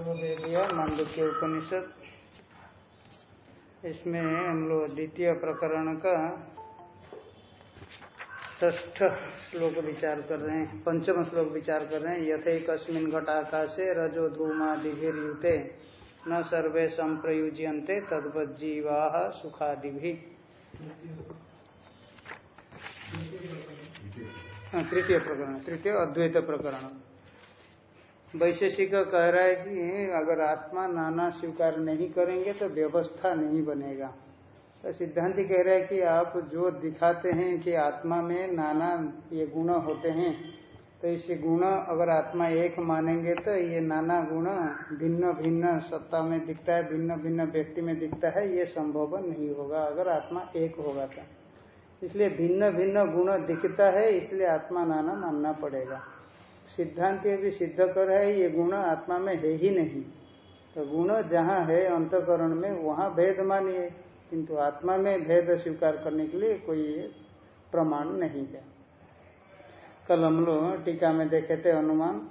दे दिया मांडुक्य उपनिषद। इसमें हम लोग द्वितीय प्रकरण का ष्ठ श्लोक विचार कर रहे हैं पंचम श्लोक विचार कर रहे हैं। यथे कस्मिन घटाकाशे रजो धूमादिभिर्युते न सर्वे संप्रयुज्यन्ते तद्वज्जीवा सुखादि हाँ, तृतीय प्रकरण तृतीय अद्वैत प्रकरण। वैशेषिक कह रहा है कि अगर आत्मा नाना स्वीकार नहीं करेंगे तो व्यवस्था नहीं बनेगा। तो सिद्धांति कह रहा है कि आप जो दिखाते हैं कि आत्मा में नाना ये गुण होते हैं तो इसे गुण अगर आत्मा एक मानेंगे तो ये नाना गुण भिन्न भिन्न सत्ता में दिखता है, भिन्न भिन्न व्यक्ति में दिखता है, ये संभव नहीं होगा अगर आत्मा एक होगा तो। इसलिए भिन्न भिन्न गुण दिखता है, इसलिए आत्मा नाना मानना पड़ेगा। सिद्धांत भी सिद्ध कर रहा है, ये गुण आत्मा में है ही नहीं। तो गुण जहाँ है अंतकरण में, वहाँ भेद मानिए। किंतु आत्मा में भेद स्वीकार करने के लिए कोई प्रमाण नहीं है। कल हम लोग टीका में देखे थे अनुमान।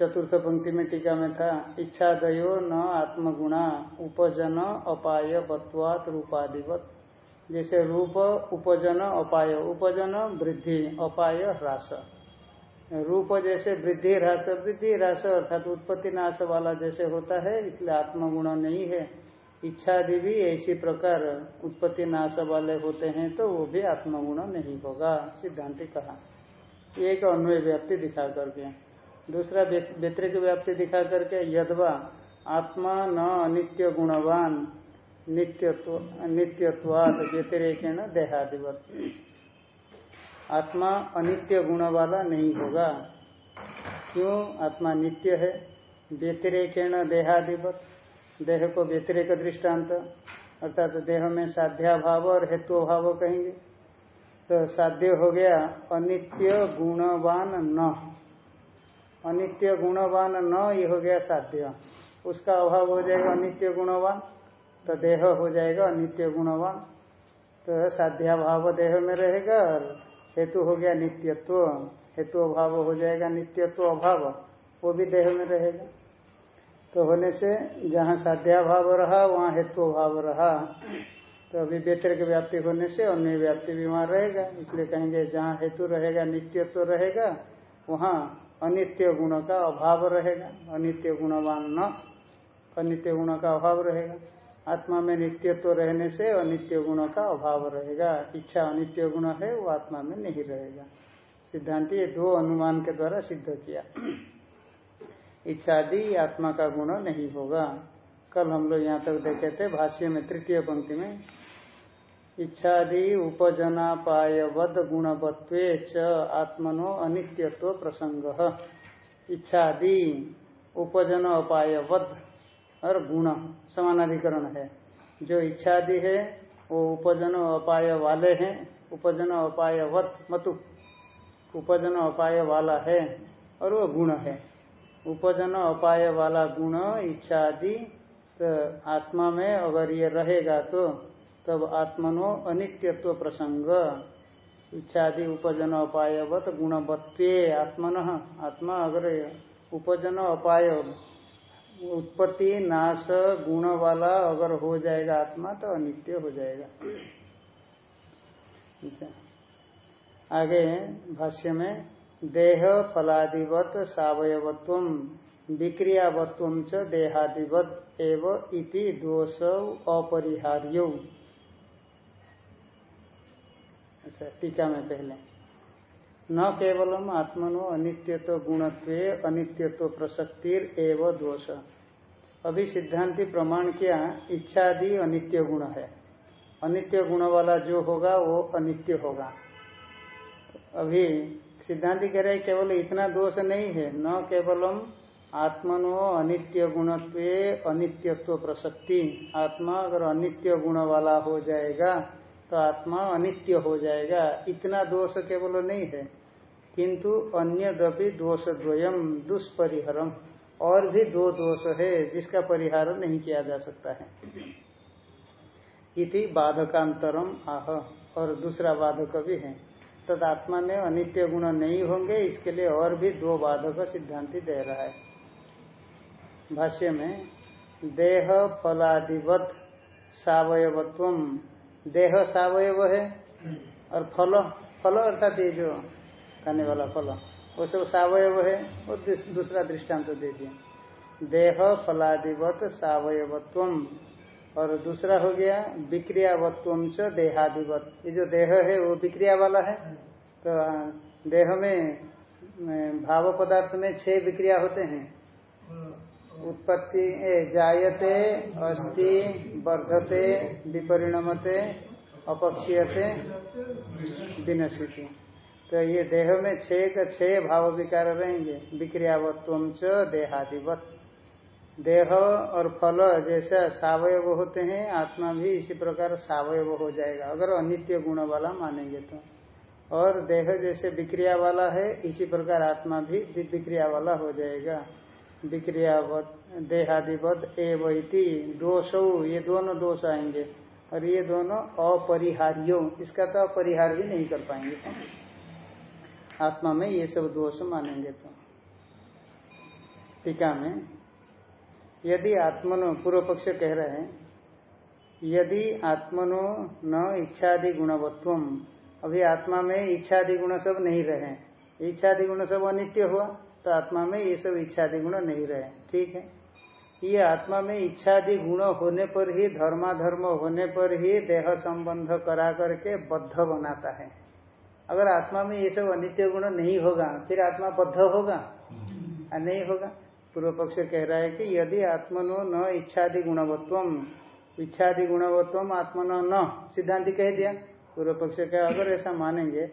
चतुर्थ पंक्ति में टीका में था इच्छा दयो न आत्मगुणा, उपजन अपाय बत्वात रूपाधिवत जैसे रूप, उपजन, अपाय। उपजन, वृद्धि, अपाय, ह्रास। रूप जैसे वृद्धि, ह्रास वृद्धि, ह्रास अर्थात उत्पत्ति, नाश वाला जैसे होता है, इसलिए आत्मगुण नहीं है। इच्छादि भी ऐसी प्रकार उत्पत्ति, नाश वाले होते हैं तो वो भी आत्मगुण नहीं होगा, सिद्धांति कहा। एक अन्वय व्याप्ति दिखा करके। दूसरा व्यतिरिक व्याप्ति दिखा करके, यदवा आत्मा न अनित्य गुणवान, नित्यत्व नित्यत्वाद व्यतिरेकेण देहादिवत। आत्मा अनित्य गुण वाला नहीं होगा। क्यों? आत्मा नित्य है। व्यतिरेकेण देहादिवत। देह को व्यतिरेक दृष्टांत। अर्थात तो देह में साध्या भाव और हेतु भाव कहेंगे। तो साध्य हो गया अनित्य गुणवान न। अनित्य गुणवान न, ये हो गया साध्य। उसका अभाव हो जाएगा अनित्य गुणवान तो देह हो जाएगा अनित्य गुणवान। तो साध्या भाव देह में रहेगा और हेतु हो गया नित्यत्व। हेतु अभाव हो जाएगा, नित्यत्व अभाव। वो भी देह में रहेगा। तो होने से जहाँ साध्या भाव रहा, वहाँ हेतु अभाव रहा। तो अभी व्यतिरिक व्याप्ति होने से अन्य व्याप्ति भी वहाँ रहेगा। इसलिए कहेंगे जहाँ हेतु रहेगा, नित्यत्व रहेगा, वहाँ अनित्य गुण का अभाव रहेगा। अनित्य गुणवान न, अनित्य गुण का अभाव रहेगा। आत्मा में नित्यत्व तो रहने से अनित्य गुण का अभाव रहेगा। इच्छा अनित्य गुण है, वो आत्मा में नहीं रहेगा। सिद्धांत ये दो अनुमान के द्वारा सिद्ध किया। इच्छादि आत्मा का गुण नहीं होगा। कल हम लोग यहाँ तक देखे थे भाष्य में तृतीय पंक्ति में, इच्छादि उपजनापाय वद गुणवत्व च आत्मनो अनित्यत्व प्रसंग। इच्छा इच्छादि उपजन अपाय वध और गुण, समानाधिकरण है। जो इच्छादि है, वो उपजन अपाय वाले हैं। उपजन अपाय वत, मतु। उपजन अपाय वाला है और वो गुण है। उपजन अपाय वाला गुण, इच्छादि तो आत्मा में अगर ये रहेगा तो तब आत्मनो अनित्यत्व प्रसंग। इच्छादि, उपजन अपायवत गुणवत्व आत्मन। आत्मा अगर उपजन, अपाय उत्पत्ति, नाश, गुण वाला अगर हो जाएगा आत्मा तो अनित्य हो जाएगा। अच्छा। आगे भाष्य में, देह फलादिवत सवयवत्व, विक्रियावत्व च देहादिवत एव इति दोष अपरिहार्य। अच्छा टीका में पहले। न केवलम आत्मनो अनित्यत्व गुणत्व अनित्यत्व प्रसक्तिर एव दोष। अभी सिद्धांति प्रमाण किया, इच्छादि अनित्य गुण है। अनित्य गुण वाला जो होगा, वो अनित्य होगा। अभी सिद्धांति कह रहे केवल इतना दोष नहीं है। न केवलम आत्मनो अनित्य गुणत्व अनित्यत्व प्रसक्ति। आत्मा अगर अनित्य गुण वाला हो जाएगा तो आत्मा अनित्य हो जाएगा। इतना दोष केवल नहीं है। किंतु अन्य दोष द्वयम दुष्परिहरम और भी दो दोष है, जिसका परिहार नहीं किया जा सकता है। इति बाधकांतरम आह, और दूसरा बाधक भी है। तदात्मा में अनित्य गुण नहीं होंगे, इसके लिए और भी दो बाधक सिद्धांति दे रहा है। भाष्य में, देह फलादिवत सवयवत्व। देह सवयव है, और फल फल अर्थात ये जो खाने वाला फल। वो सब सवयव है, वो दूसरा दृष्टांत तो दे दिया। देह फलादिवत सवयवत्व और दूसरा हो गया विक्रियावत्व च देहादिवत। ये जो देह है, वो विक्रिया वाला है? तो देह में भाव पदार्थ में छह विक्रिया होते हैं। उत्पत्ति जायते अस्ति वर्धते, विपरिणमते, अपक्षीयते विनशिति तो ये देह में छह का छह भाव विकार रहेंगे। विक्रियावत्व च देहादिवत। देह और फल जैसा सावयव होते हैं, आत्मा भी इसी प्रकार सावयव हो जाएगा, अगर अनित्य गुण वाला मानेंगे तो। और देह जैसे विक्रिया वाला है, इसी प्रकार आत्मा भी विक्रिया वाला हो जाएगा। विक्रियावत, देहादिवत एवती, दोष, ये दोनों दोष आएँगे। और ये दोनों अपरिहार्यो, इसका तो अपरिहार भी नहीं कर पाएँगे। आत्मा में ये सब दोष मानेंगे तो। टीका में, यदि आत्मनो, पूर्व पक्ष कह रहे हैं, यदि आत्मनो न इच्छादि गुणवत्व अभी आत्मा में इच्छादि गुण सब नहीं रहे। इच्छादि गुण सब अनित्य हुआ तो आत्मा में ये सब इच्छादि गुण नहीं रहे। ठीक है? ये आत्मा में इच्छादि गुण होने पर ही, धर्माधर्म होने पर ही, देह संबंध करा करके बद्ध बनाता है। अगर आत्मा में ये सब अनित्य गुण नहीं होगा फिर आत्मा बद्ध होगा? नहीं होगा। पूर्व पक्ष कह रहा है कि यदि आत्मनो न इच्छादि गुणवत्व इच्छादि गुणवत्व आत्मनो न सिद्धांत कह दिया। पूर्व पक्ष का अगर ऐसा मानेंगे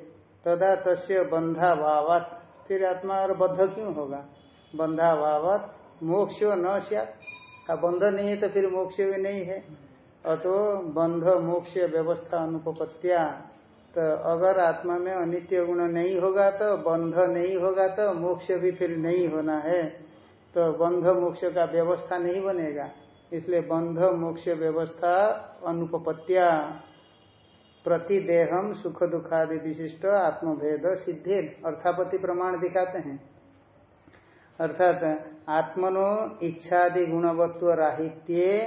तदा तस्य बंधा भावात फिर आत्मा और बद्ध क्यों होगा? बंधा भावत मोक्ष न बंध नहीं है तो फिर मोक्ष भी नहीं है। और तो बंध मोक्ष व्यवस्था अनुपत्या तो अगर आत्मा में अनित्य गुण नहीं होगा तो बंध नहीं होगा तो मोक्ष भी फिर नहीं होना है। तो बंध मोक्ष का व्यवस्था नहीं बनेगा। इसलिए बंध मोक्ष व्यवस्था अनुपत्या प्रतिदेहम सुख दुखादि विशिष्ट आत्मभेद सिद्धि अर्थापति प्रमाण दिखाते हैं। अर्थात आत्मनो इच्छादि गुणवत्व राहित्य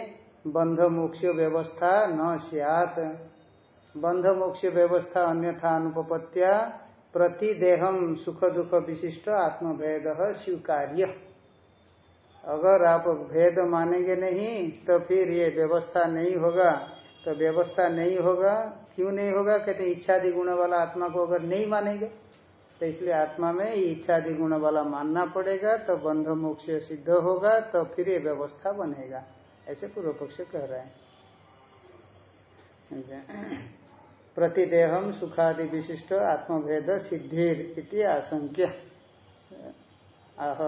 बंध मोक्ष व्यवस्था न सियात। बंध मोक्ष व्यवस्था अन्यथा अनुपत्या प्रतिदेहम सुख दुख विशिष्ट आत्मभेद स्वीकार्य। अगर आप भेद मानेंगे नहीं तो फिर ये व्यवस्था नहीं होगा। तो व्यवस्था नहीं होगा, क्यों नहीं होगा? कहते इच्छादि गुण वाला आत्मा को अगर नहीं मानेंगे तो इसलिए आत्मा में इच्छादि गुण वाला मानना पड़ेगा तो बंध मोक्ष सिद्ध होगा तो फिर ये व्यवस्था बनेगा। ऐसे पूर्व पक्ष कह रहे हैं। प्रतिदेहम सुखादि विशिष्ट आत्मभेद सिद्धिर इति आशंक्य। आह।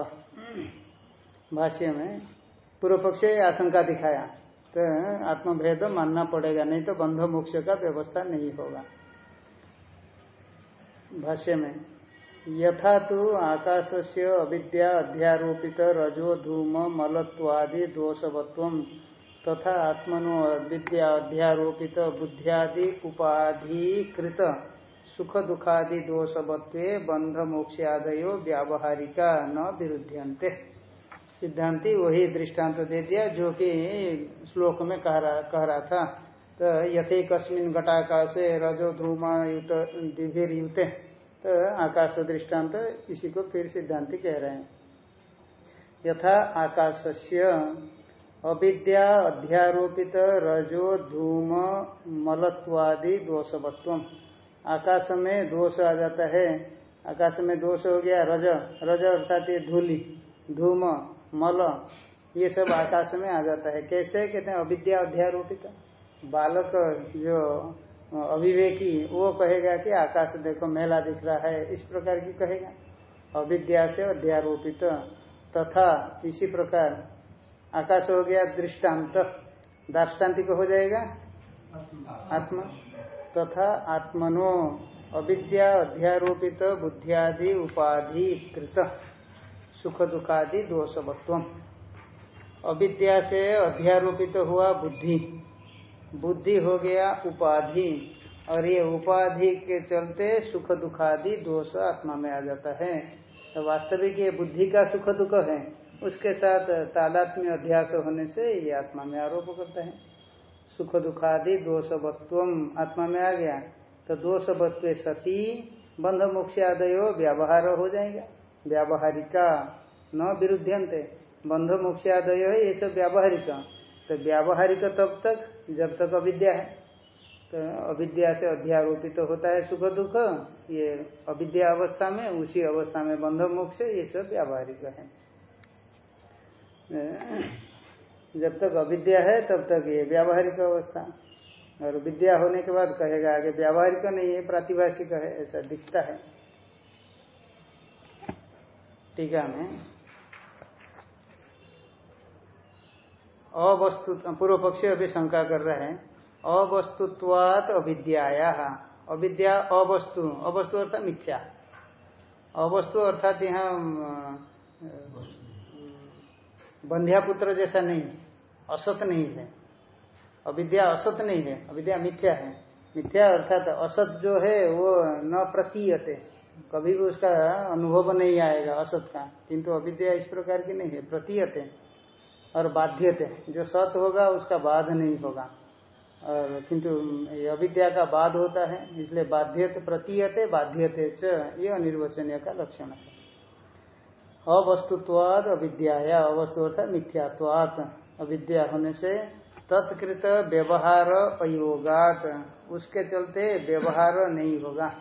भाष्य में पूर्व पक्ष आशंका दिखाया तो आत्मभेद मानना पड़ेगा, नहीं तो बंध मोक्ष का व्यवस्था नहीं होगा। भाष्य में यथा तो आकाश से अविद्या अध्यारोपित रजो धूम मलत्वादि दोषवत्व तथा आत्मनो अविद्या अध्यारोपित बुद्धियादि उपाधिकृत सुख दुखादि दोषवत्व बंध मोक्षादयो व्यावहारिका न विरुद्ध्यंते सिद्धांति वही दृष्टांत दे दिया, जो कि श्लोक में कह रहा कह रहा था तो यथे कस्मिन घटाकाश रजो धूमा युत दिव्य युते तो आकाश दृष्टांत इसी को फिर सिद्धांति कह रहे हैं। यथा आकाश से अविद्या अध्यारोपित रजो धूम मलत्वादि दोषवत्व आकाश में दोष आ जाता है। आकाश में दोष हो गया रज। रज अर्थात ये धूलि, धूम, मल, ये सब आकाश में आ जाता है। कैसे? कहते हैं अविद्या अध्यारोपित। बालक जो अविवेकी, वो कहेगा कि आकाश देखो, मेला दिख रहा है। इस प्रकार की कहेगा। अविद्या से अध्यारोपित। तथा इसी प्रकार आकाश हो गया दृष्टांत। दाष्टान्तिक हो जाएगा। आत्मा। तथा आत्मनो अविद्या अध्यारोपित बुद्धियादि उपाधि कृत सुख दुखादि दोषवत्व अविद्या से अध्यारोपित हुआ बुद्धि। बुद्धि हो गया उपाधि। और ये उपाधि के चलते सुख दुखादि दोष आत्मा में आ जाता है। तो वास्तविक ये बुद्धि का सुख दुख है। उसके साथ तादात्म्य अध्यास होने से ये आत्मा में आरोप करता है। सुख दुखादि दोषवत्व आत्मा में आ गया। तो दोषवत्व सती बंध मोक्ष आदयो व्यवहार हो जाएगा। व्यावहारिका न विरुद्धंते बंध मोक्ष आदय है, ये सब व्यावहारिक। तो व्यावहारिक तब तक, जब तक अविद्या है। तो अविद्या से अध्यारोपित तो होता है सुख दुख, ये अविद्या अवस्था में, उसी अवस्था में बंध मोक्ष, ये सब व्यावहारिक है। जब तक अविद्या है, तब तक ये व्यावहारिक अवस्था। और विद्या होने के बाद कहेगा आगे, व्यावहारिक नहीं है प्रातिभाषिक है, ऐसा दिखता है। टीका में अवस्तु, पूर्व पक्षी अभी शंका कर रहे हैं। अवस्तुत्वात अविद्याया। अविद्या अवस्तु। अवस्तु अर्थात मिथ्या। अवस्तु अर्थात यहाँ बंध्या पुत्र जैसा नहीं असत नहीं है, अविद्या असत नहीं है, अविद्या मिथ्या है। मिथ्या अर्थात असत जो है, वो न प्रतीयते। कभी भी उसका अनुभव नहीं आएगा असत का, किंतु अविद्या इस प्रकार की नहीं है, प्रतीयते और बाध्यते। जो सत होगा, उसका बाध नहीं होगा। और किंतु अविद्या का बाध होता है, इसलिए बाध्यते, प्रतीयते, बाध्यते च, ये अनिर्वचनीय का लक्षण है। अवस्तुत्वाद अविद्या अवस्तु अर्थात मिथ्यात्वात। अविद्या होने से तत्कृत व्यवहार अयोगात उसके चलते व्यवहार नहीं होगा।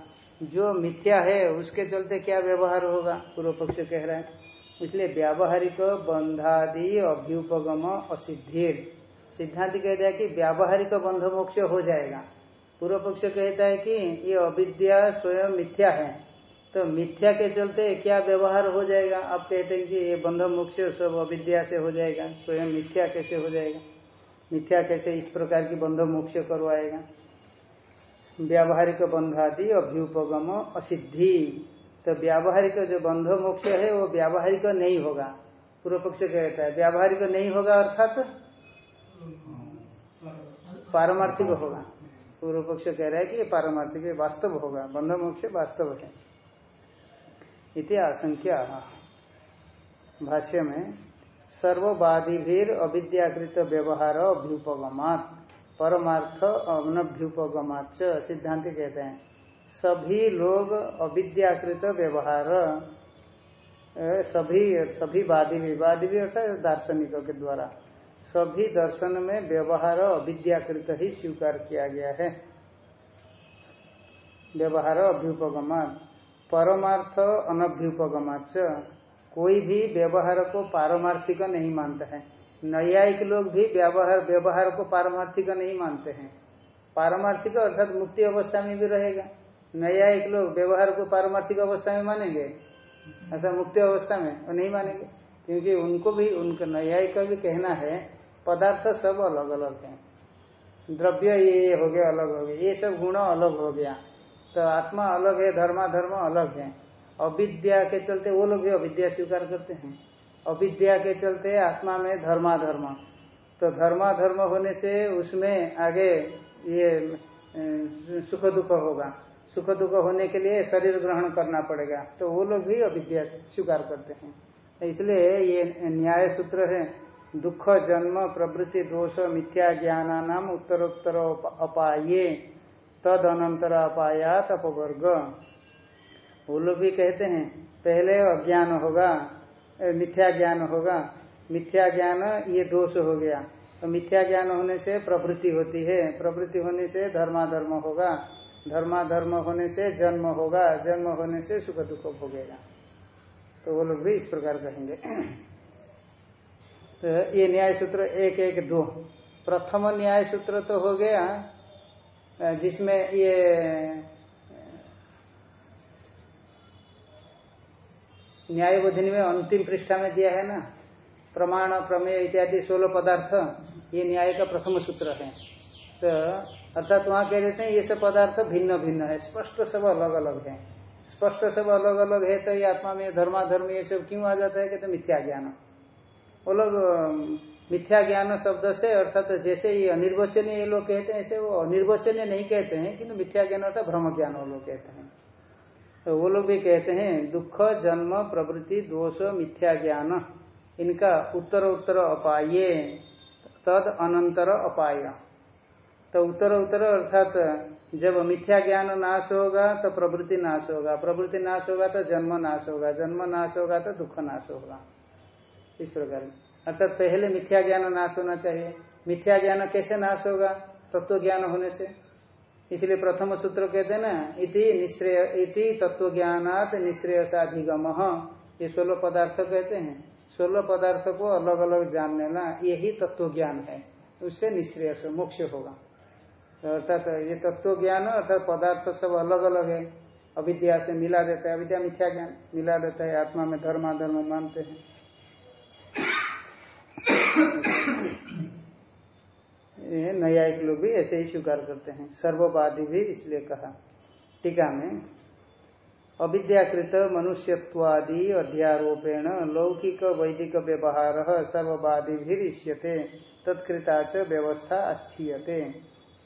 जो मिथ्या है, उसके चलते क्या व्यवहार होगा? पूर्व पक्ष कह रहे हैं। इसलिए व्यावहारिक बंधादि अभ्युपगम असिद्धिर सिद्धांत कहता है कि व्यावहारिक बंध मोक्ष हो जाएगा। पूर्व पक्ष कहता है कि ये अविद्या स्वयं मिथ्या है। तो मिथ्या के चलते क्या व्यवहार हो जाएगा? आप कहते हैं कि ये बंध मोक्ष सब अविद्या से हो जाएगा। स्वयं मिथ्या कैसे हो जाएगा? मिथ्या कैसे इस प्रकार की बंध मोक्ष करवाएगा? व्यावहारिक बंधादि अभ्युपगम असिद्धि। तो व्यावहारिक जो बंध मोक्ष है, वो व्यावहारिक नहीं होगा। पूर्व पक्ष कहता है, व्यावहारिक नहीं होगा अर्थात पारमार्थिक होगा। पूर्व पक्ष कह रहा है कि ये पारमार्थिक वास्तव होगा। बंध मोक्ष वास्तव है। इति आशंका भाष्य में सर्ववादी भी अविद्याकृत व्यवहार अभ्युपगमात, परमार्थ अनभ्युपगमात सिद्धांत कहते हैं। सभी लोग अविद्याकृत व्यवहार सभी सभी वादी भी वादी भी अर्थात दार्शनिकों के द्वारा, सभी दर्शन में व्यवहार अविद्याकृत ही स्वीकार किया गया है। व्यवहार अभ्युपगमान परमार्थ अनभ्युपगमाच कोई भी व्यवहार को पारमार्थिक नहीं मानता है। न्यायिक लोग भी व्यवहार व्यवहार को पारमार्थिक नहीं मानते हैं। पारमार्थिक अर्थात मुक्ति अवस्था में भी रहेगा। न्यायिक लोग व्यवहार को पारमार्थिक अवस्था में मानेंगे? अर्थात मुक्ति अवस्था में वो नहीं मानेंगे। क्योंकि उनको भी, उनका न्यायिक का भी कहना है, पदार्थ सब अलग अलग है। द्रव्य ये हो गया, अलग हो गया। ये सब गुण अलग हो गया। तो आत्मा अलग है धर्मा धर्म अलग है। अविद्या के चलते वो लोग भी अविद्या स्वीकार करते हैं। अविद्या के चलते आत्मा में धर्मा धर्म तो धर्मा धर्म होने से उसमें आगे ये सुख दुख होगा। सुख दुख होने के लिए शरीर ग्रहण करना पड़ेगा। तो वो लोग भी अविद्या स्वीकार करते हैं। इसलिए ये न्याय सूत्र है, दुख, जन्म, प्रवृत्ति, दोष, मिथ्या, ज्ञानानाम, उत्तरोत्तर अपाये। तद अनंतर अपायात अपवर्ग। वो लोग भी कहते हैं, पहले अज्ञान होगा मिथ्या ज्ञान होगा। मिथ्या ज्ञान ये दोष हो गया। तो मिथ्या ज्ञान होने से प्रवृत्ति होती है। प्रवृत्ति होने से धर्माधर्म होगा। धर्माधर्म होने से जन्म होगा। जन्म होने से सुख दुख भोगेगा। तो वो लोग भी इस प्रकार कहेंगे। तो ये न्याय सूत्र एक एक दो। प्रथम न्याय सूत्र तो हो गया। जिसमें ये न्याय बोधिनी में अंतिम पृष्ठा में दिया है ना? प्रमाण, प्रमेय इत्यादि सोलह पदार्थ, ये न्याय का प्रथम सूत्र है। तो अर्थात वहाँ कह देते हैं, ये सब पदार्थ भिन्न भिन्न है। स्पष्ट सब अलग अलग है। स्पष्ट सब अलग अलग है तो ये आत्मा में धर्माधर्म ये सब क्यों आ जाता है कि तो मिथ्या ज्ञान? वो लोग मिथ्या ज्ञान शब्द से अर्थात तो जैसे ये अनिर्वचनीय ये लोग कहते हैं, ऐसे वो अनिर्वचनीय नहीं कहते हैं, किंतु मिथ्या ज्ञान अर्थात भ्रम ज्ञान वो लोग कहते हैं। तो वो लोग भी कहते हैं, दुख, जन्म, प्रवृत्ति, दोष, मिथ्या ज्ञान, इनका उत्तर उत्तर अपाये, तद अनंतर अपाय। तो उत्तर उत्तर अर्थात जब मिथ्या ज्ञान नाश होगा तो प्रवृत्ति नाश होगा। प्रवृत्ति नाश होगा तो जन्म नाश होगा। जन्म नाश होगा तो दुख नाश होगा। इस प्रकार। अर्थात पहले मिथ्या ज्ञान नाश होना चाहिए। मिथ्या ज्ञान कैसे नाश होगा? तत्व ज्ञान होने से। इसलिए प्रथम सूत्र कहते हैं ना, इति निश्रेय, इति तत्व ज्ञानात निश्रेयसाधिगम। ये सोलह पदार्थ कहते हैं। सोलह पदार्थ को अलग अलग जान लेना यही तत्व ज्ञान है। उससे निश्रेय से मोक्ष होगा। अर्थात ये तत्व ज्ञान, अर्थात पदार्थ सब अलग अलग है। अविद्या से मिला देता है। अविद्या मिथ्या ज्ञान। मिला देता है। आत्मा में धर्माधर्म मानते हैं। न्यायिक लोग भी ऐसे ही स्वीकार करते हैं। सर्ववादी भी इसलिए कहा। टीका में, अविद्याकृत मनुष्यत्वादि अध्यारोपेण लौकिक वैदिक व्यवहार सर्ववादी भी इष्यते तत्कृता च व्यवस्था अस्थीयते।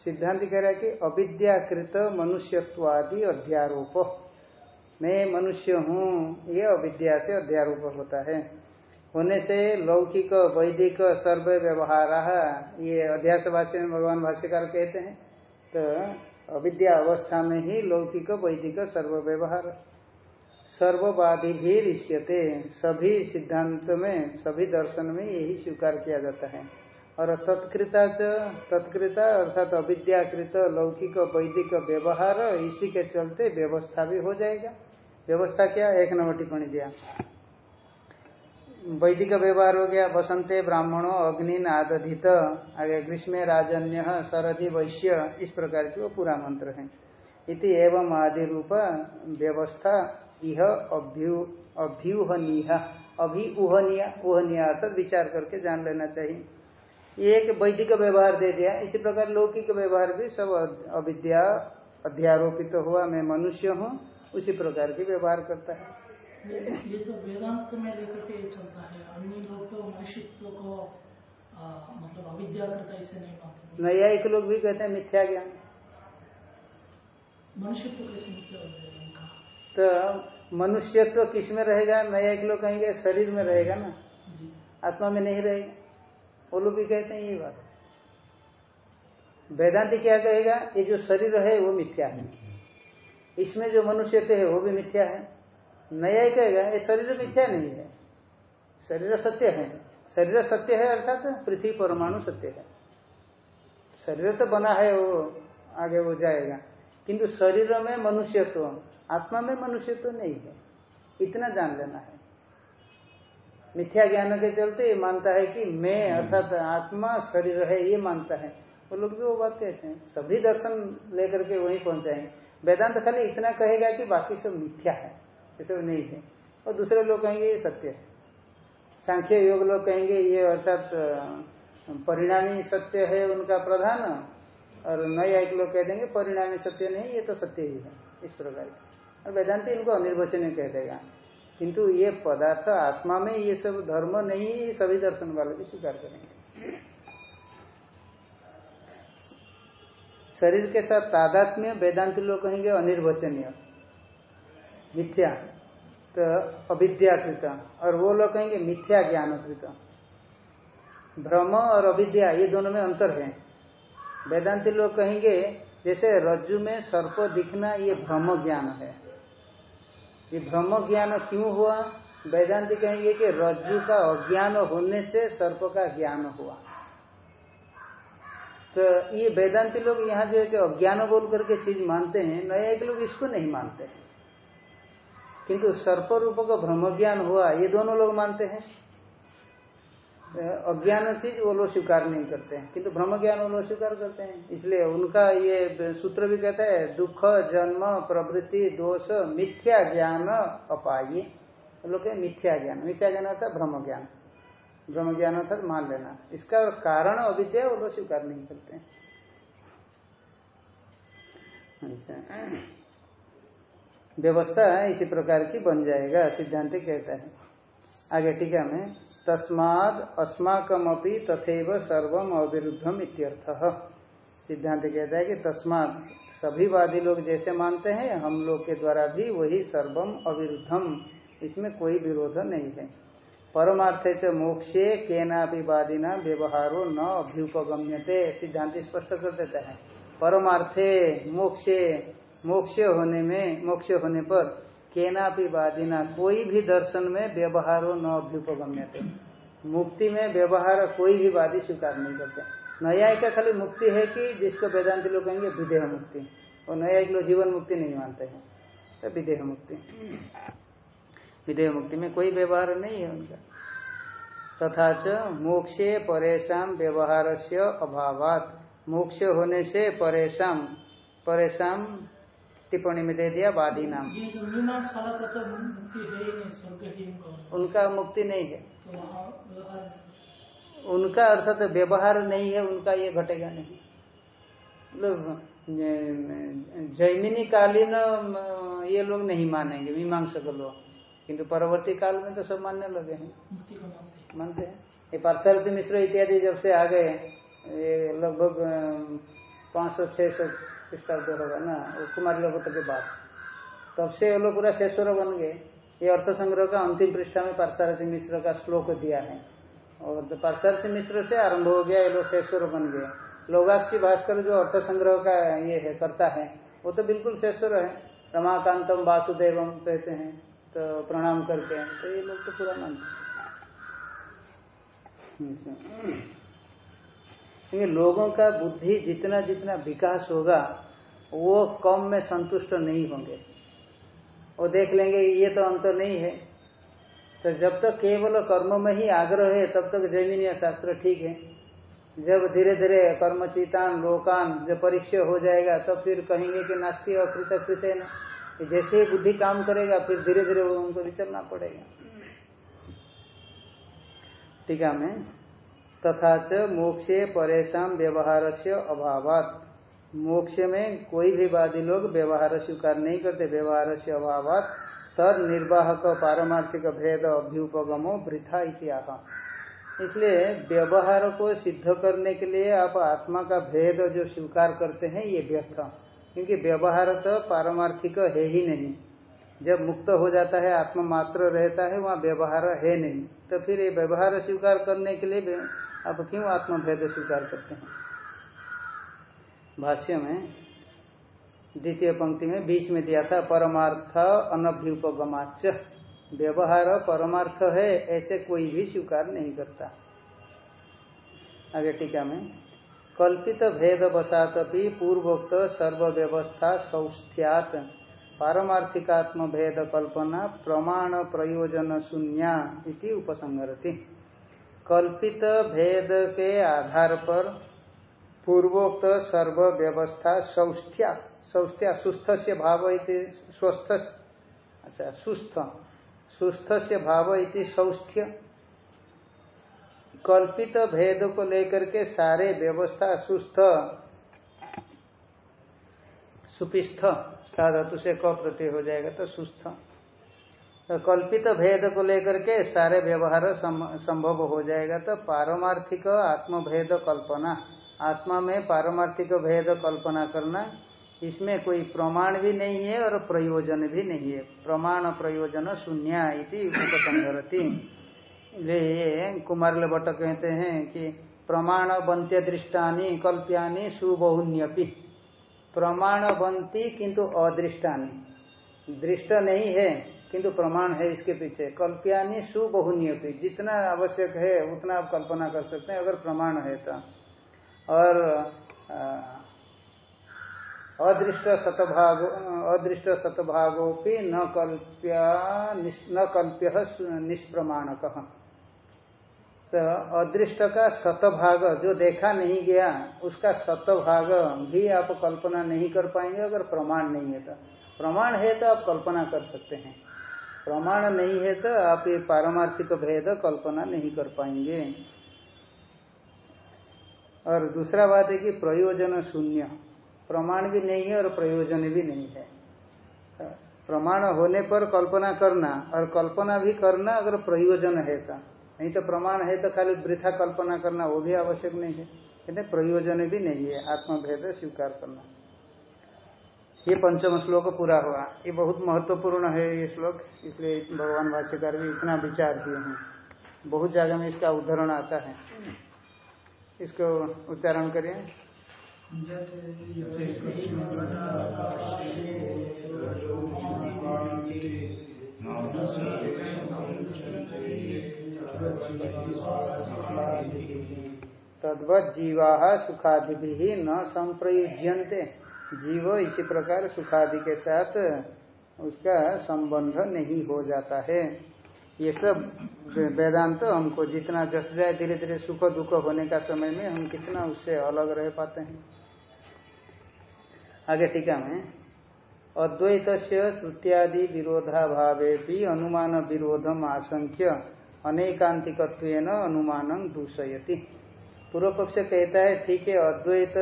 सिद्धांत कह रहा है कि अविद्याकृत मनुष्यत्वादि अध्यारोप। मैं मनुष्य हूँ, ये अविद्या से अध्यारोप होता है। होने से लौकिक, वैदिक सर्व व्यवहार ये अध्यास भाष्य में भगवान भाष्यकार कहते हैं तो अविद्या अवस्था में ही लौकिक, वैदिक सर्व व्यवहार सर्ववादी भी ऋष्यते। सभी सिद्धांत में, सभी दर्शन में यही स्वीकार किया जाता है। और तत्कृता तत्कृता अर्थात अविद्याकृत, लौकिक, वैदिक व्यवहार, इसी के चलते व्यवस्था भी हो जाएगा। व्यवस्था क्या? एक नंबर टिप्पणी दिया। वैदिक व्यवहार हो गया बसंते ब्राह्मणों अग्नि आदधित, आगे ग्रीष्म, राजन्य सरधि वैश्य, इस प्रकार की वो पूरा मंत्र है। इति एवं आदि रूप व्यवस्था यह अभ्यूहनीय अभी उहनिया अर्थात विचार करके जान लेना चाहिए। ये एक वैदिक व्यवहार दे दिया। इसी प्रकार लौकिक व्यवहार भी सब अविद्या अध्यारोपित तो हुआ, मैं मनुष्य हूँ, उसी प्रकार की व्यवहार करता है। ये तो वेदांत में लेकर के चलता है। अन्य लोग तो मनुष्यत्व को आ, मतलब अविद्या करता इसे नहीं मानते। नैयायिक लोग भी कहते हैं मिथ्या ज्ञान। मनुष्यत्व कैसे मिथ्या हो जाएगा तो मनुष्यत्व किसमें रहेगा? न्यायिक लोग कहेंगे शरीर में रहेगा ना। आत्मा में नहीं रहेगा। वो लोग भी कहते हैं ये बात। वेदांति क्या कहेगा? ये जो शरीर है वो मिथ्या है। इसमें जो मनुष्यत्व है वो भी मिथ्या है। नया ही कहेगा, ये शरीर मिथ्या नहीं है। शरीर सत्य है। शरीर सत्य है अर्थात पृथ्वी परमाणु सत्य है। शरीर तो बना है वो, आगे वो जाएगा। किंतु शरीर में मनुष्यत्व, आत्मा में मनुष्यत्व नहीं है। इतना जान लेना है। मिथ्या ज्ञान के चलते ये मानता है कि मैं, अर्थात आत्मा, शरीर है, ये मानता है। वो लोग भी वो बात कहते हैं। सभी दर्शन लेकर के वहीं पहुंचाएँगे वेदांत खाली इतना कहेगा कि बाकी सब मिथ्या है। ये सब नहीं है और दूसरे लोग कहेंगे, ये सत्य है। सांख्य योग लोग कहेंगे, ये अर्थात परिणामी सत्य है उनका प्रधान। और नए एक लोग कह देंगे, परिणामी सत्य नहीं, ये तो सत्य ही है। इस प्रकार और वेदांति इनको अनिर्वचन कह देगा। किंतु ये पदार्थ आत्मा में ये सब धर्म नहीं सभी दर्शन वाले भी स्वीकार करेंगे। शरीर के साथ तादात्म्य वेदांति लोग कहेंगे अनिर्वचनीय। मिथ्या तो अविद्याकृत और वो लोग कहेंगे मिथ्या ज्ञानकृत भ्रम और अविद्या, ये दोनों में अंतर है। वेदांति लोग कहेंगे, जैसे रज्जु में सर्प दिखना, ये भ्रम ज्ञान है। ये भ्रम ज्ञान क्यों हुआ? वेदांति कहेंगे कि रज्जु का अज्ञान होने से सर्प का ज्ञान हुआ। तो ये वेदांति लोग यहाँ जो है कि अज्ञान बोल करके चीज़ मानते हैं नया एक लोग इसको नहीं मानते हैं। किंतु सर्प रूप का भ्रम ज्ञान हुआ, ये दोनों लोग मानते हैं। अज्ञान चीज़ वो लोग स्वीकार नहीं करते हैं, किंतु ब्रह्म ज्ञान वो लोग स्वीकार करते हैं। इसलिए उनका ये सूत्र भी कहता है, दुख, जन्म, प्रवृत्ति, दोष, मिथ्या ज्ञान अपाई लोग मिथ्या ज्ञान। मिथ्या ज्ञान अर्थात ब्रह्म ज्ञान ब्रह्म ज्ञान अर्थात मान लेना। इसका कारण अविद्या वो लोग स्वीकार नहीं करते हैं। अच्छा। व्यवस्था इसी प्रकार की बन जाएगा, सिद्धांत कहता है। आगे टीका में तस्माद अस्माकम अपनी तथेव सर्वम अविरुद्धम इत्यर्थ। सिद्धांत कहता है कि तस्माद, सभी वादी लोग जैसे मानते हैं, हम लोग के द्वारा भी वही सर्वम अविरुद्धम, इसमें कोई विरोध नहीं है। परमार्थे च मोक्षे केना वादिना व्यवहारो न अभ्युपगम्यते, सिद्धांत स्पष्ट कर देता है। परमार्थे मोक्षे मोक्ष होने में, मोक्ष होने पर केना भी वादिना कोई भी दर्शन में व्यवहारो न अभ्युपगम्यते मुक्ति में व्यवहार, कोई भी वादी स्वीकार नहीं करते। न्याय का खाली मुक्ति है कि जिसको वेदांति लोग कहेंगे विदेह मुक्ति। और न्यायिक लोग जीवन मुक्ति नहीं मानते हैं। तो विदेह मुक्ति। विदेह मुक्ति में कोई व्यवहार नहीं है उनका। तथा च मोक्षे परेशान व्यवहार से अभावात। मोक्ष होने से परेशान परेशान टिप्पणी में दे दिया वादी नाम। उनका मुक्ति नहीं है। उनका अर्थात तो व्यवहार नहीं है उनका ये घटेगा नहीं। मतलब जैमिनी कालीन ये लोग नहीं मानेंगे मीमांसक लोग। किंतु परवर्ती काल में तो सब मानने लगे हैं। मानते हैं। ये पार्थ मिश्र इत्यादि जब से आ गए ये लगभग पाँच सौ छह सौ ख्रिस्टाब्द होगा ना? कुमार लोगों के बाद तब से ये लोग पूरा शेश्वर बन गए। ये अर्थ संग्रह का अंतिम पृष्ठा में पार्शारथी मिश्र का श्लोक दिया है। और पार्शारथी मिश्र से आरंभ हो गया, ये लोग शेश्वर बन गए। लोगाक्षी भास्कर जो अर्थ संग्रह का ये है, करता है, वो तो बिल्कुल शेश्वर है। रमाकांतम वासुदेवम कहते हैं तो प्रणाम करते हैं तो ये लोग तो पूरा मानते क्योंकि लोगों का बुद्धि जितना जितना विकास होगा, वो कम में संतुष्ट नहीं होंगे। वो देख लेंगे, ये तो अंत नहीं है। तो जब तक केवल कर्म में ही आग्रह है, तब तक जैमिनीय शास्त्र ठीक है। जब धीरे धीरे कर्मचितान, लोकान, जब परीक्षा हो जाएगा, तब तो फिर कहेंगे कि नास्ती अकृत कृत न। जैसे ही बुद्धि काम करेगा, फिर धीरे धीरे वो उनको विचलना पड़ेगा। टीका में तथा च मोक्षे परेशान व्यवहार से अभाव मोक्ष में कोई भी वादी लोग व्यवहार स्वीकार नहीं करते, व्यवहार से अभाव तर निर्वाहक, पारमार्थिक भेद, अभ्युपगमो, वृथा इतिहा इसलिए व्यवहार को सिद्ध करने के लिए आप आत्मा का भेद जो स्वीकार करते हैं, ये व्यर्थ। क्योंकि व्यवहार तो पारमार्थिक है ही नहीं। जब मुक्त हो जाता है, आत्मा मात्र रहता है, वहाँ व्यवहार है नहीं। तो फिर ये व्यवहार स्वीकार करने के लिए आप क्यों आत्मा भेद स्वीकार करते हैं? भाष्य में द्वितीय पंक्ति में बीच में दिया था, परमार्थ अनभ्युपगमाच व्यवहार परमार्थ है, ऐसे कोई भी स्वीकार नहीं करता। आगे टीका में, कल्पित भेद वसातपि पूर्वोक्त सर्व व्यवस्था सौस्थ्यात पारमार्थिकात्म भेद कल्पना प्रमाण प्रयोजन शून्या उपसंगरति कल्पित भेद के आधार पर पूर्वोक्त सर्व व्यवस्था सौस्थ्या सौस्थ्या सुस्थ से भाव इति स्वस्थ अच्छा सुस्थ सुस्थ से भाव इति सौस्थ्य कल्पित भेद को लेकर के सारे व्यवस्था सुस्थ, सुपिस्थ धातु से क प्रति हो जाएगा तो सुस्थ। तो कल्पित भेद को लेकर के सारे व्यवहार संभव हो जाएगा। तो पारमार्थिक आत्म भेद कल्पना, आत्मा में पारमार्थिक भेद कल्पना करना, इसमें कोई प्रमाण भी नहीं है और प्रयोजन भी नहीं है। प्रमाण, प्रयोजन, शून्य इति कुमार भट्ट कहते हैं कि प्रमाण बंत्य दृष्टानी, कल्प्यानी, सुबहुन्यपि। प्रमाण बनती किंतु अदृष्टानी। दृष्ट नहीं है किंतु प्रमाण है इसके पीछे। कल्प्यानी सुबहुन्यपि जितना आवश्यक है, उतना आप कल्पना कर सकते हैं, अगर प्रमाण है तो। और अदृष्ट शतभाग अदृष्ट शतभागोपि न कल्प्य न कल्प्य निष्प्रमाणक। तो अदृष्ट का शतभाग जो देखा नहीं गया, उसका शतभाग भी आप कल्पना नहीं कर पाएँगे, अगर प्रमाण नहीं है तो। प्रमाण है तो आप कल्पना कर सकते हैं। प्रमाण नहीं है तो आप ये पारमार्थिक भेद कल्पना नहीं कर पाएँगे। और दूसरा बात है कि प्रयोजन शून्य। प्रमाण भी नहीं है और प्रयोजन भी नहीं है। प्रमाण होने पर कल्पना करना और कल्पना भी करना अगर प्रयोजन है तो। नहीं तो प्रमाण है तो खाली वृथा कल्पना करना, वो भी आवश्यक नहीं है। कहते प्रयोजन भी नहीं है, आत्मभेद स्वीकार करना। ये पंचम श्लोक पूरा हुआ। ये बहुत महत्वपूर्ण है ये श्लोक, इसलिए भगवान भाष्यकार भी इतना विचार दिए हैं। बहुत जगह में इसका उदाहरण आता है। इसको उच्चारण करिए। तद्वत जीवा सुखादि न संप्रयुज्यंते जीव इसी प्रकार सुखादि के साथ उसका संबंध नहीं हो जाता है। ये सब वेदांत तो हमको जितना जस जाए धीरे धीरे सुख दुख होने का समय में हम कितना उससे अलग रह पाते हैं। आगे टीका में अद्वैत श्रुत्यादि विरोधाभावे भी अनुमान विरोधम आशंक्य अनेकांतिक अनुमान दूषयती। पूर्व पक्ष कहता है, ठीक है, अद्वैत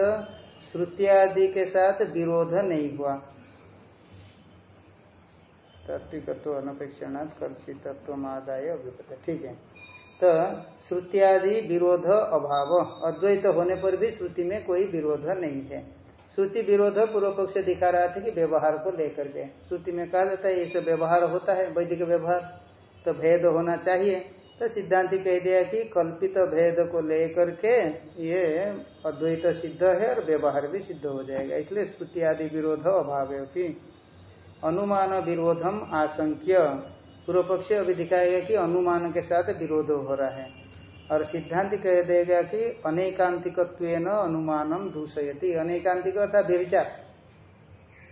श्रुत्यादि के साथ विरोध नहीं हुआ। तात्विकत्व अनपेक्षणात् कल्पितत्व आदाय अभिपत ठीक है। तो श्रुत्यादि विरोध अभाव। अद्वैत होने पर भी श्रुति में कोई विरोध नहीं है। श्रुति विरोध पूर्व पक्ष दिखा रहा था कि व्यवहार को लेकर के। श्रुति में कहा जाता है ये सब व्यवहार होता है, वैदिक व्यवहार। तो भेद होना चाहिए। तो सिद्धांति कह दिया कि कल्पित भेद को लेकर के ये अद्वैत सिद्ध है और व्यवहार भी सिद्ध हो जाएगा। इसलिए श्रुति आदि विरोध अभाव है अनुमान विरोधम आशंक्य। पूर्व पक्ष अभी दिखाएगा कि अनुमान के साथ विरोध हो रहा है। और सिद्धांत कह देगा कि अनेकांतिक अनुमानम दूषयती। अनेकांतिक अर्थात व्यविचार।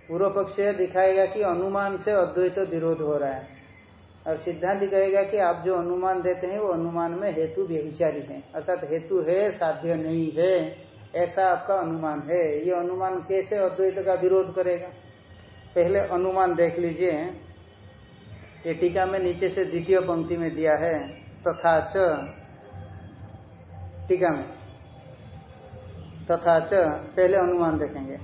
पूर्व पक्ष दिखाएगा कि अनुमान से अद्वैत विरोध हो रहा है। और सिद्धांत कहेगा कि आप जो अनुमान देते हैं, वो अनुमान में हेतु व्यभिचारी है। अर्थात हेतु है, साध्य नहीं है, ऐसा आपका अनुमान है। ये अनुमान कैसे अद्वैत का विरोध करेगा? पहले अनुमान देख लीजिए। ये टीका में नीचे से द्वितीय पंक्ति में दिया है, तथा च। टीका में। तथा च। पहले अनुमान देखेंगे।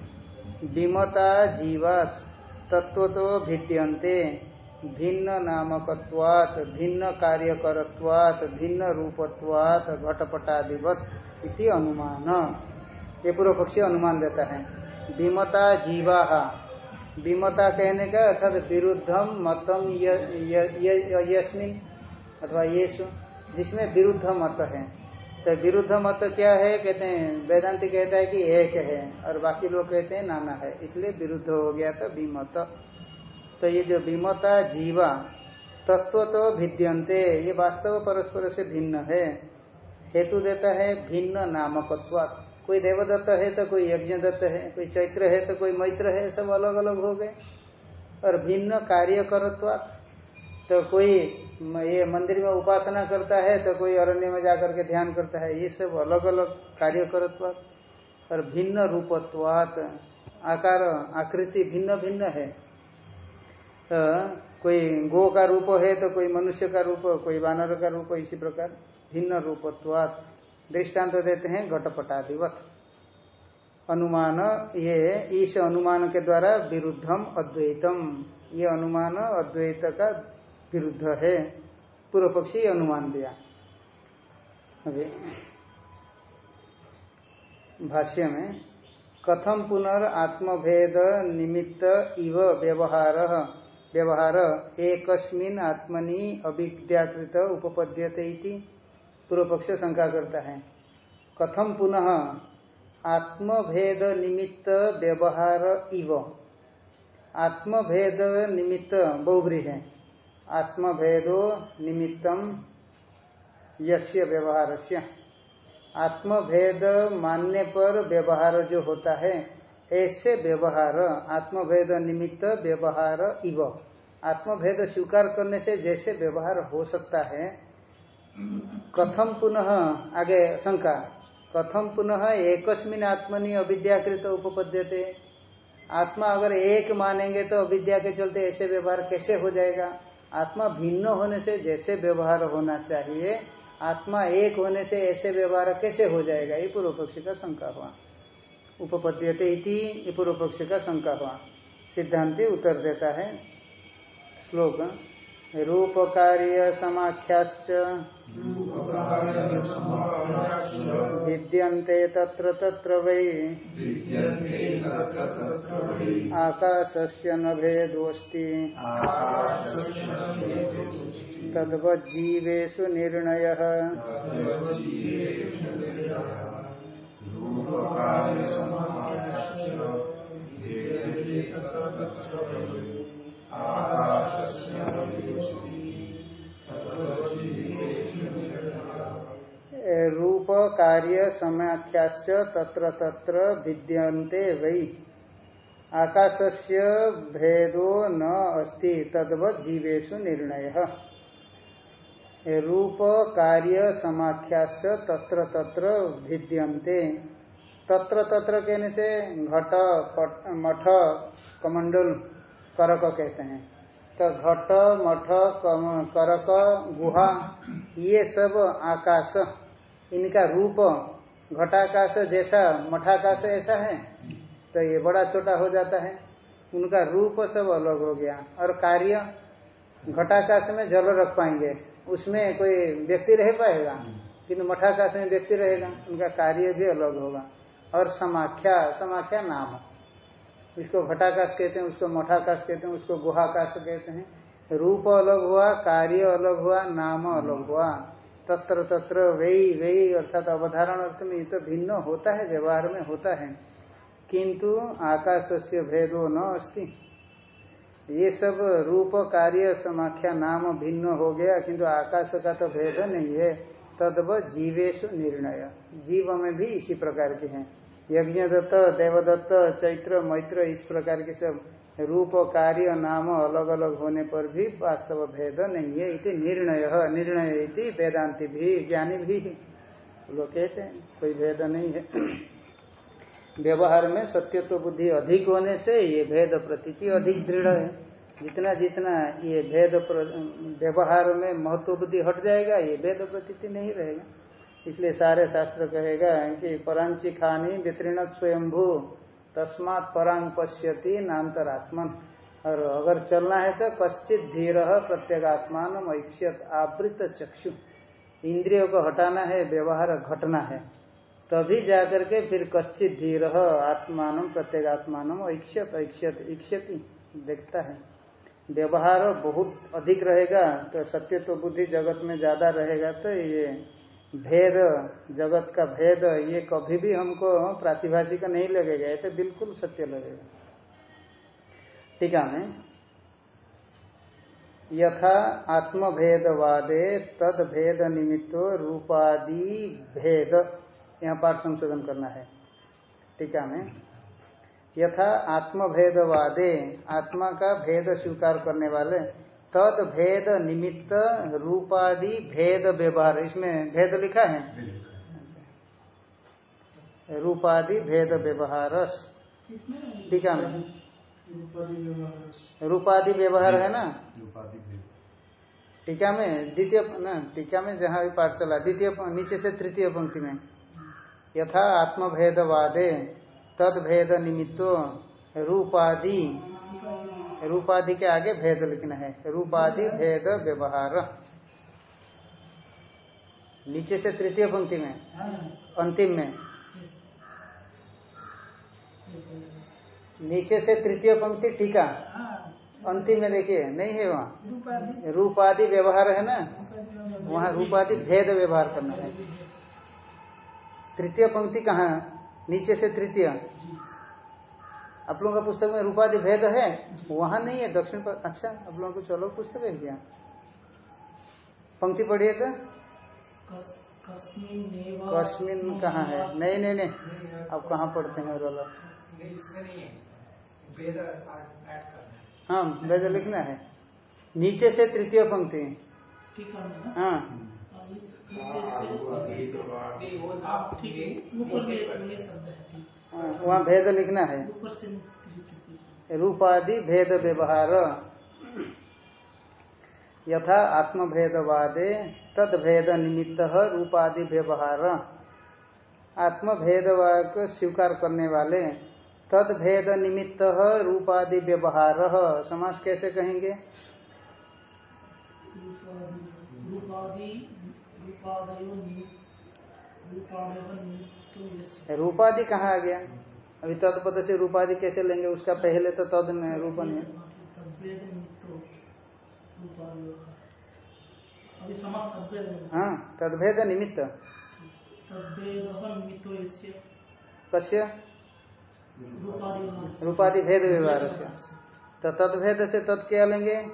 विमता जीवास तत्व तो भिद्यंते भिन्न नामकत्वात भिन्न कार्यकरत्वात भिन्न रूपत्वात घटपटादिवत इति अनुमान। ये पूर्व पक्षी अनुमान देता है। विमता जीवा। विमता कहने का अर्थात विरुद्धम मतम यस्मिन अथवा येसु जिसमें विरुद्ध मत है। तो विरुद्ध मत क्या है? कहते हैं, वेदांति कहता है कि एक है, और बाकी लोग कहते हैं नाना है, इसलिए विरुद्ध हो गया था विमत। तो ये जो विमता जीवा तत्व तो भिद्यंते ये वास्तव परस्पर से भिन्न है। हेतु देता है भिन्न नामकत्व कोई देवदत्त है तो कोई यज्ञ दत्त है, कोई चैत्र है तो कोई मैत्र है, सब अलग अलग हो गए। और भिन्न कार्य करत्वा तो कोई ये मंदिर में उपासना करता है तो कोई अरण्य में जाकर के ध्यान करता है, ये सब अलग अलग कार्य करत्व और भिन्न रूपत्वात। आकार, आकृति भिन्न भिन्न है। तो कोई गो का रूप है तो कोई मनुष्य का रूप, कोई वानर का रूप, इसी प्रकार भिन्न रूपत्वात। दृष्टांत तो देते हैं घटपटादिवत। अनुमान, ये इस अनुमान के द्वारा विरुद्धम अद्वैतम। ये अनुमान अद्वैत का विरुद्ध है। पूर्व पक्षी अनुमान दिया। अभी भाष्य में, कथम पुनर् आत्मभेद निमित्त इव व्यवहार। व्यवहार एक आत्मनि अभिद्याकृत उपपद्यते इति पूर्व पक्ष शंका करता है। कथम पुनः आत्मभेद निमित्त व्यवहार इव? आत्मभेद निमित्त बहुब्री है। आत्मभेदो निमित्तम यस्य व्यवहार से आत्मभेद मानने पर व्यवहार जो होता है ऐसे व्यवहार, आत्मभेद निमित्त व्यवहार इव। आत्मभेद स्वीकार करने से जैसे व्यवहार हो सकता है। कथम पुनः, आगे शंका। कथम पुनः एकस्मिन आत्मनि अविद्याकृत उपपद्यते। आत्मा अगर एक मानेंगे तो अविद्या के चलते ऐसे व्यवहार कैसे हो जाएगा? आत्मा भिन्न होने से जैसे व्यवहार होना चाहिए, आत्मा एक होने से ऐसे व्यवहार कैसे हो जाएगा? ये पूर्व पक्षी का शंका हुआ। उपपद्यते इति पूर्व पक्षी का शंका। हुआ सिद्धांति उत्तर देता है। श्लोक रूप कार्य समाख्याश्च विद्यन्ते तत्र तत्र वै। आकाशस्य न भेदोऽस्ति। तद्वजीवेशु निर्णय। रूप, कार्य, समाख्याश्च, तत्र तत्र, विद्यन्ते वै। आकाशस्य भेदो न अस्ति, तद्वत जीवेशु निर्णय। रूप, कार्य, समाख्याश्च, तत्र तत्र भिद्यन्ते तत्र तत्र कहने से घट मठ कमंडल करक कहते हैं। तो घट मठ करक गुहा ये सब आकाश इनका रूप घटाकाश जैसा मठाकाश ऐसा है तो ये बड़ा छोटा हो जाता है। उनका रूप सब अलग हो गया और कार्य घटाकाश में जल रख पाएँगे। उसमें कोई व्यक्ति रह पाएगा? किंतु मठाकाश में व्यक्ति रहेगा उनका कार्य भी अलग होगा। और समाख्या समाख्या नाम। इसको घटाकाश कहते हैं, उसको मठाकाश कहते हैं, उसको गुहाकाश कहते हैं। रूप अलग हुआ, कार्य अलग हुआ, नाम अलग हुआ। तत्र तत्र वही वही अर्थात अवधारण अर्थ में ये तो भिन्न होता है, व्यवहार में होता है। किंतु आकाश से भेदो न अस्ति। ये सब रूप, कार्य, समाख्या, नाम भिन्न हो गया, किंतु आकाश का तो भेद नहीं है। तदव जीवेश निर्णय। जीव में भी इसी प्रकार के हैं। यज्ञ दत्त देवदत्त, चैत्र, मैत्र, इस प्रकार के सब रूप, कार्य, नाम अलग अलग होने पर भी वास्तव भेद नहीं है। इति निर्णय निर्णय इति वेदांति भी ज्ञानी भी लोग कहते हैं कोई भेद नहीं है। व्यवहार में सत्यत्व बुद्धि अधिक होने से ये भेद प्रतीति अधिक दृढ़ है। जितना जितना ये भेद व्यवहार में महत्व बुद्धि हट जाएगा, ये भेद प्रतीति नहीं रहेगा। इसलिए सारे शास्त्र कहेगा कि परांची खानी वितृण स्वयंभू, तस्मात परांग पश्यति नान्तरात्मन। और अगर चलना है तो कश्चित धीर प्रत्येगात्मान ऐक्षत आवृत चक्षु। इंद्रियों को हटाना है, व्यवहार घटना है। तभी जाकर के फिर कश्चित धीर आत्मान प्रत्येगात्मान ऐक्षत ऐक्षत इक्षति देखता है। व्यवहार बहुत अधिक रहेगा तो सत्य तो बुद्धि जगत में ज़्यादा रहेगा तो ये भेद, जगत का भेद, ये कभी भी हमको प्रातिभाषिक नहीं लगेगा ये तो बिल्कुल सत्य लगेगा। टीका में यथा आत्मभेदवादे तद भेद निमित्त रूपादि भेद। यहाँ पाठ संशोधन करना है। टीका में यथा आत्मभेदवादे, आत्मा का भेद स्वीकार करने वाले तद भेद निमित्त रूपादि भेद व्यवहार। इसमें भेद लिखा है? रूपादि भेद व्यवहार। टीका में। रूपादि व्यवहार है ना? टीका में द्वितीय, ना, टीका में जहाँ भी पाठ चला, द्वितीय नीचे से तृतीय पंक्ति में। यथा आत्मभेदवादे, तद भेद निमित्त रूपादि रूपादि के आगे भेद लिखना है। रूपादि भेद व्यवहार। नीचे से तृतीय पंक्ति में। अंतिम में। नीचे से तृतीय पंक्ति टीका। अंतिम में देखिए, नहीं है वहाँ। रूपादि व्यवहार है ना? वहाँ रूपादि भेद व्यवहार करना है। तृतीय पंक्ति कहाँ? नीचे से तृतीय। आप लोगों का पुस्तक में रूपाधि भेद है वहाँ नहीं है दक्षिण पर अच्छा आप लोगों को चलो पुस्तक है क्या पंक्ति पढ़िए तो कश्मीन कहाँ है नहीं नहीं नहीं आप कहाँ पढ़ते हैं रोला हाँ वेद लिखना है नीचे से तृतीय पंक्ति हाँ वहाँ भेद लिखना है। रूपादि भेद व्यवहार। यथा आत्मभेदवादे तद भेद निमित्त रूपादि व्यवहार। आत्मभेदवाद को स्वीकार करने वाले तद भेद निमित्त रूपादि व्यवहार। समास कैसे कहेंगे? रूपादि कहाँ आ गया? अभी तत्पद से रूपादि कैसे लेंगे? उसका पहले तो तद में रूप है। अभी हाँ तद्भेद निमित्त। कस्य रूपादि रूपादि भेद व्यवहार से। तो तद्भेद से तत् क्या लेंगे?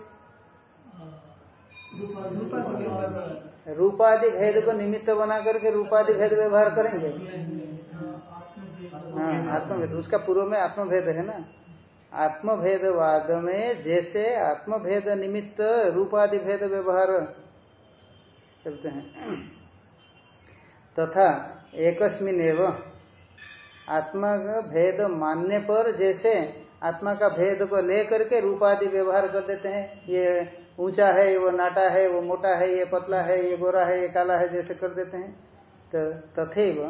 रूपादि रूपादि भेद को निमित्त बना करके रूपादि भेद व्यवहार करेंगे। आत्मभेद। उसका पूर्व में आत्मभेद है ना? आत्मभेदवाद में जैसे आत्मभेद निमित्त रूपादि भेद व्यवहार करते हैं। तथा एकस्मिन एवं आत्मा का भेद मानने पर जैसे आत्मा का भेद को लेकर के रूपादि व्यवहार कर देते हैं। ये ऊँचा है वो नाटा है वो मोटा है ये पतला है ये गोरा है ये काला है जैसे कर देते हैं। तो तथेव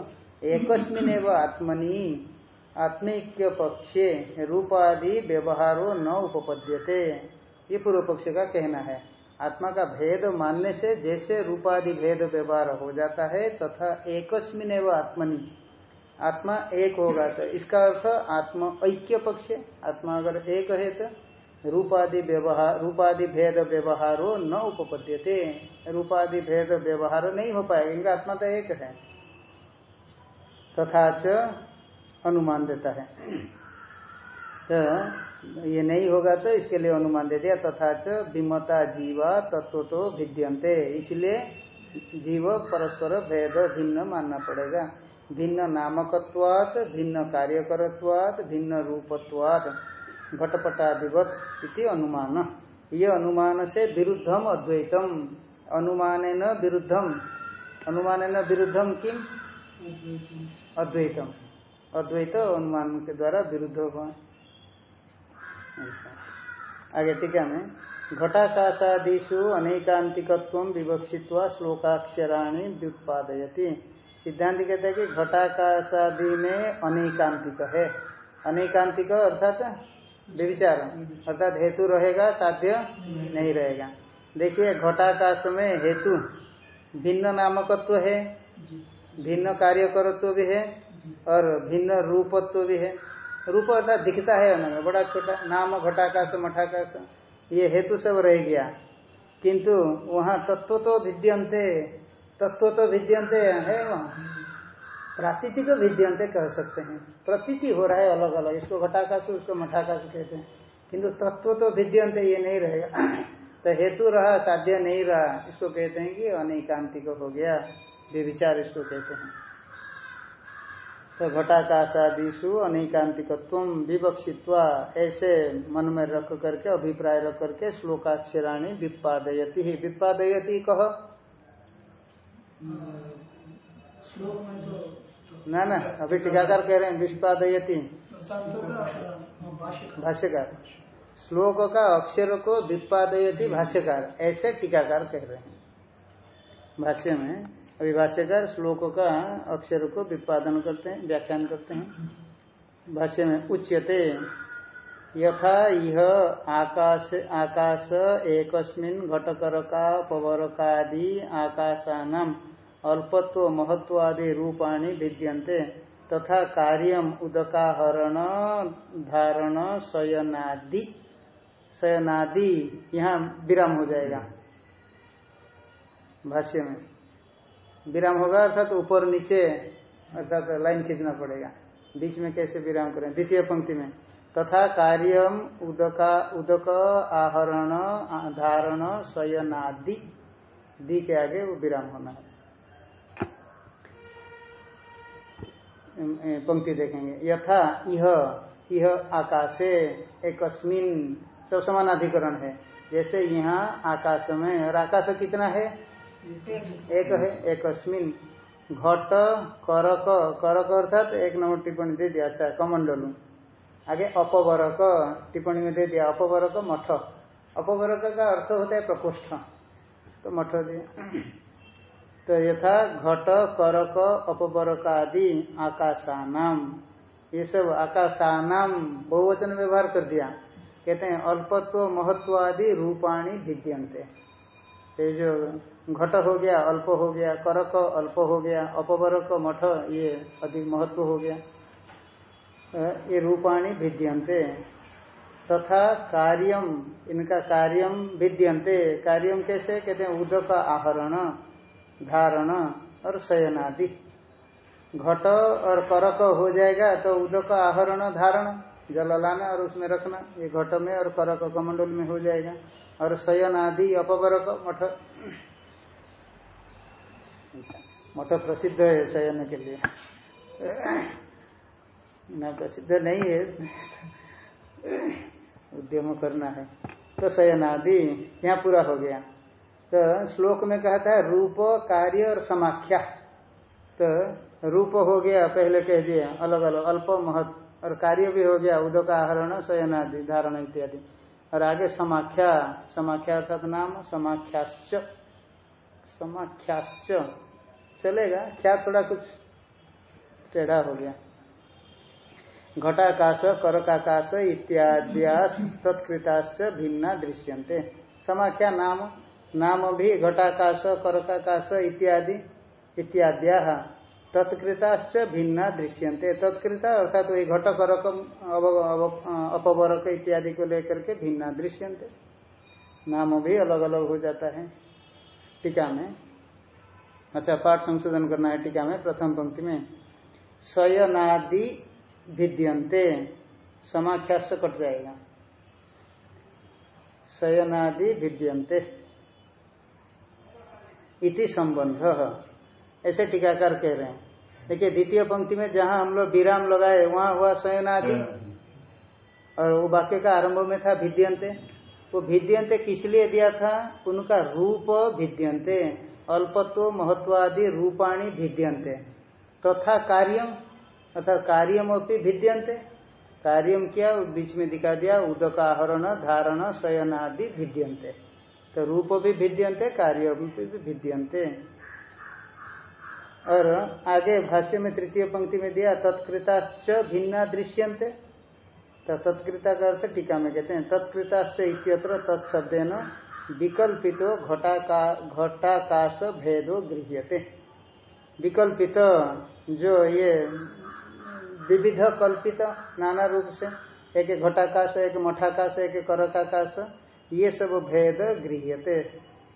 एकस्मिन एवं आत्मनि आत्मिक्य पक्षे रूपादि व्यवहारो न उपपद्यते। ये पूर्व पक्ष का कहना है। आत्मा का भेद मानने से जैसे रूपादि भेद व्यवहार हो जाता है, तथा एकस्मिन एवं आत्मनि। आत्मा एक होगा तो इसका अर्थ आत्मा ऐक्य पक्ष आत्मा अगर एक है तो रूपादि व्यवहार, रूपादि भेद व्यवहारो न उपपद्यते। रूपादि भेद व्यवहार नहीं हो पाएगा, आत्मा तो एक है। तथा च अनुमान देता है। तो ये नहीं होगा तो इसके लिए अनुमान दे दिया। तथा च विमता जीवा तत्व तो भिद्यंते इसलिए जीव परस्पर भेद भिन्न मानना पड़ेगा। भिन्न नामकत्वात, भिन्न कार्यकरत्वात, भिन्न रूपत्वात। घटपटाधिवत इति अनुमान। ये अनुमान से विरुद्धम अद्वैतम। अनुमान विरुद्धम। अनुमान विरुद्धम किम? अद्वैतम। अद्वैत अनुमान के द्वारा विरुद्ध हुआ। आगे टीका में घटाकाशादिशु अनेकांतिकत्व विवक्षित्वा श्लोकाक्षराणी व्युत्पादयती। सिद्धांत कहते हैं कि घटाकाशादि में अनेकांतिक है। अनेकांतिक अर्थात व्यविचार अर्थात हेतु रहेगा साध्य नहीं रहेगा। देखिए घटाकाश में हेतु भिन्न नामकत्व है। भिन्न कार्यकरत्व भी है और भिन्न रूपत्व भी है। रूप अर्थात दिखता है उन्होंने बड़ा छोटा, नाम घटाकाश, मठाकाश, ये हेतु सब रह गया। किंतु वहाँ तत्व तो भिद्यंते, तत्व तो भिद्यंते है वहाँ। प्रातिथि को भिद्यंते कह सकते हैं। प्रतीति हो रहा है अलग अलग इसको घटाकाश, उसको मठाकाश कहते हैं। किंतु तत्व तो भिद्यंते, ये नहीं रहेगा तो हेतु रहा, साध्य नहीं रहा, इसको कहते हैं कि अनेकांतिक हो गया। विचार इसको कहते हैं। तो घटाकाशादिशु अनेकांतिकत्व विवक्षित्वा ऐसे मन में रख करके, अभिप्राय रख करके श्लोकाक्षराणी विपादयती ही। विपादयती कह ना ना, अभी टीकाकार कह रहे हैं विस्पादयती भाष्य भाष्यकार। श्लोक का अक्षर को विपादयती भाष्यकार। ऐसे टीकाकार कह रहे हैं। भाष्य में अभी भाष्यकार श्लोक का अक्षर को विपादन करते हैं, व्याख्यान करते हैं। भाष्य में, उच्यते, यथा यह आकाश आकाश एकस्मिन घटकरका, पवरकादि आकाशानाम अल्पत्व महत्वादि रूपाणी विद्यन्ते। तथा कार्यम उदकाहरण, धारण, शयनादि शयनादि, यहाँ विराम हो जाएगा। भाष्य में विराम होगा, अर्थात तो ऊपर नीचे, अर्थात तो लाइन खींचना पड़ेगा। बीच में कैसे विराम करें? द्वितीय पंक्ति में, तथा कार्यम उदका, उदक, आहरण, धारण, शयनादि। दी के आगे वो विराम होना है। पंक्ति देखेंगे। यथा यह यह आकाशे, एकस्मिन, सब समानाधिकरण है। जैसे यहाँ आकाश में और आकाश कितना है? एक है, एकस्मिन घट, करक करक अर्थात एक नंबर टिप्पणी दे दिया अच्छा कमंडलू। आगे अपवरक टिप्पणी में दे दिया, अपवरक मठ। अपवरक का अर्थ होता है प्रकोष्ठ। तो मठ दिया तो यथा घट, करक अपवरक आदि आकाशानाम। ये सब आकाशानाम बहुवचन व्यवहार कर दिया। कहते हैं, अल्पत्व, महत्व आदि रूपाणी भिद्यंते ये जो घट हो गया, अल्प हो गया, करक, अल्प हो गया, अपवरक, मठ, ये अधिक महत्व हो गया। ये रूपाणी भिद्यंते तथा कार्यम इनका कार्यम विद्यंते कार्यम कैसे? कहते हैं उदक आहरण, धारण और शयनादि। घट और करक हो जाएगा तो उदक आहरण, धारण, जल लाना और उसमें रखना। ये घट में और करक कमंडल में हो जाएगा। और शयन आदि अपवरक, मठ। मठ प्रसिद्ध है शयन के लिए। न प्रसिद्ध नहीं है। उद्यम करना है। तो शयन आदि यहाँ पूरा हो गया। तो श्लोक में कहता है रूप, कार्य और समाख्या। तो रूप हो गया, पहले कह दिया, अलग अलग, अल्प, महत, और कार्य भी हो गया, उदक, आहरण शयन आदि धारण इत्यादि। और आगे समाख्या समाख्या अर्थात नाम, समाख्याश्च। समाख्याश्च। चलेगा, क्या थोड़ा कुछ टेढ़ा हो गया। घटाकाश, करकाकाश इत्याद्या तत्कृताश्च भिन्ना दृश्यन्ते। समाख्या नाम? नाम भी घटाकाश, करकाकाश इत्यादि इत्याद्या तत्कृताश्च भिन्ना दृश्यन्ते। तत्कृता अर्थात वही घट करक अपवरक इत्यादि को लेकर के भिन्ना दृश्यन्ते। नाम भी अलग अलग हो जाता है। टीका में अच्छा पाठ संशोधन करना है टीका में प्रथम पंक्ति में। शयनादि भिद्यंते समाख्यास कट जाएगा। शयनादि भिद्यंते इति संबंध। ऐसे टीकाकार कह रहे हैं। देखिए द्वितीय पंक्ति में जहाँ हम लोग विराम लगाए वहाँ हुआ शयनादि। और वो वाक्य का आरंभ में था भिद्यंते वो भिद्यंते किस लिए दिया था? उनका रूप भिद्यंते अल्पत्व महत्वादि रूपाणी भिद्यंते तथा तो कार्यम अर्थात कार्यम अपनी भिद्यंते कार्यम क्या, बीच में दिखा दिया उदकाहरण धारण, शयन आदि भिद्यंते तो रूप भी भिद्यंते कार्य भी भिद्यंते और आगे भाष्य में तृतीय पंक्ति में दिया, तत्कृताश्च भिन्ना दृश्यंते तो तत्कृता का अर्थ टीका में कहते हैं इत्यत्र तत्शब्देन विकल्पितो घटाका, घटाकाश भेदो गृह्यते। विकल्पित जो ये विविध कल्पित नाना रूप से, एक घटाकाश, एक मठाकाश, एक करकाकाश, ये सब भेद गृह्यते।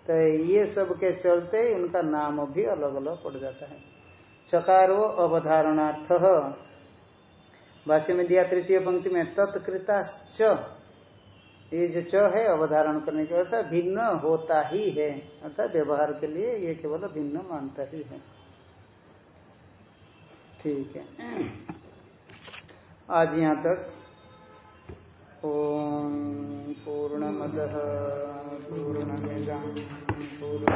तो ये सब के चलते उनका नाम भी अलग अलग पड़ जाता है। चकारो अवधारणार्थ भाष्य में दिया तृतीय पंक्ति में तत्कृता ये जो च है अवधारण करने के अर्थात भिन्न होता ही है। अर्थात व्यवहार के लिए ये केवल भिन्न मानता ही है। ठीक है। आज यहाँ तक। ओम पूर्णमद पूर्णमिदं पूर्ण